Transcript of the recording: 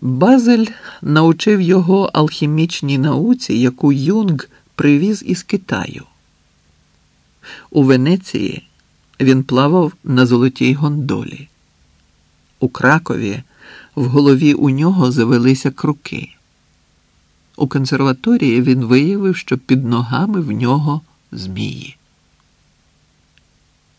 Базель навчив його алхімічній науці, яку Юнг привіз із Китаю. У Венеції він плавав на золотій гондолі. У Кракові в голові у нього завелися круки. У консерваторії він виявив, що під ногами в нього змії.